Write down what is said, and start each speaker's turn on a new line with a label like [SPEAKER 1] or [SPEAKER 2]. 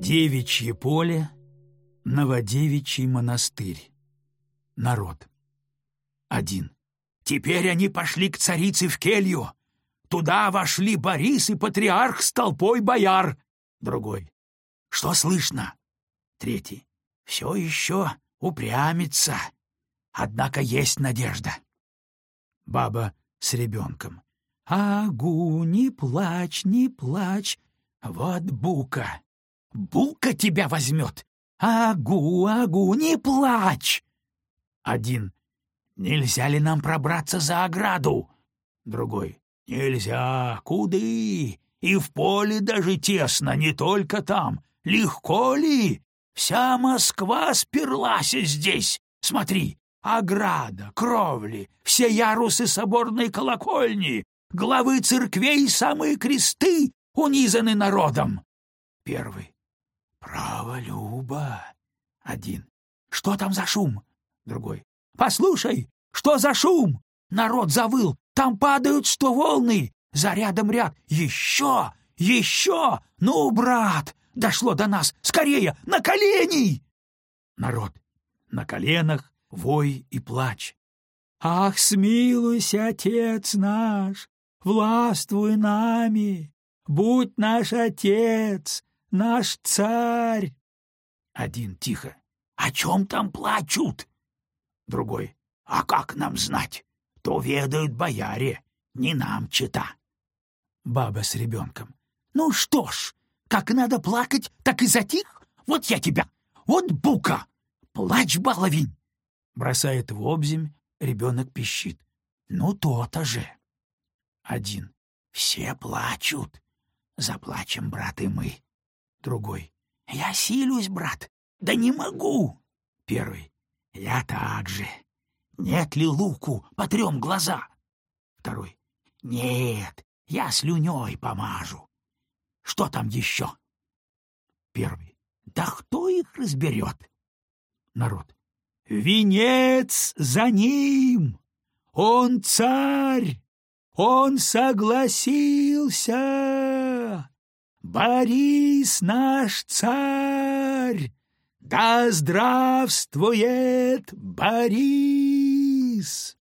[SPEAKER 1] Девичье поле, Новодевичий монастырь. Народ. Один. Теперь они пошли к царице в келью. Туда вошли Борис и патриарх с толпой бояр. Другой. Что слышно? Третий. Все еще упрямится. Однако есть надежда. Баба с ребенком. Агу, не плачь, не плачь. Вот Бука. Бука тебя возьмет. Агу, агу, не плачь. Один. Нельзя ли нам пробраться за ограду? Другой. Нельзя. Куды? И в поле даже тесно, не только там. Легко ли? Вся Москва сперлась здесь. Смотри, ограда, кровли, все ярусы соборной колокольни, главы церквей самые кресты унизаны народом. Первый. Право, Люба. Один. Что там за шум? Другой. Послушай, что за шум? Народ завыл, там падают сто волны, за рядом ряд. Еще, еще! Ну, брат, дошло до нас, скорее, на колени! Народ. На коленах вой и плач. Ах, смилуйся, Отец наш, властвуй нами, будь наш Отец, наш царь. Один тихо. О чем там плачут? Другой. А как нам знать? То ведают бояре, не нам чита. Баба с ребенком. Ну что ж, как надо плакать, так и затих. Вот я тебя. Вот бука. Плачь, баловень. Бросает в обземь, ребенок пищит. Ну, то-то же. Один. Все плачут. Заплачем, брат, и мы. Другой. Я силюсь, брат. Да не могу. Первый. Я так же. Нет ли луку, потрем глаза? Второй. Нет, я слюней помажу. Что там еще? Первый. Да кто их разберет? Народ. Венец за ним! Он царь! Он согласился! Борис наш царь! Да здравствует Борис!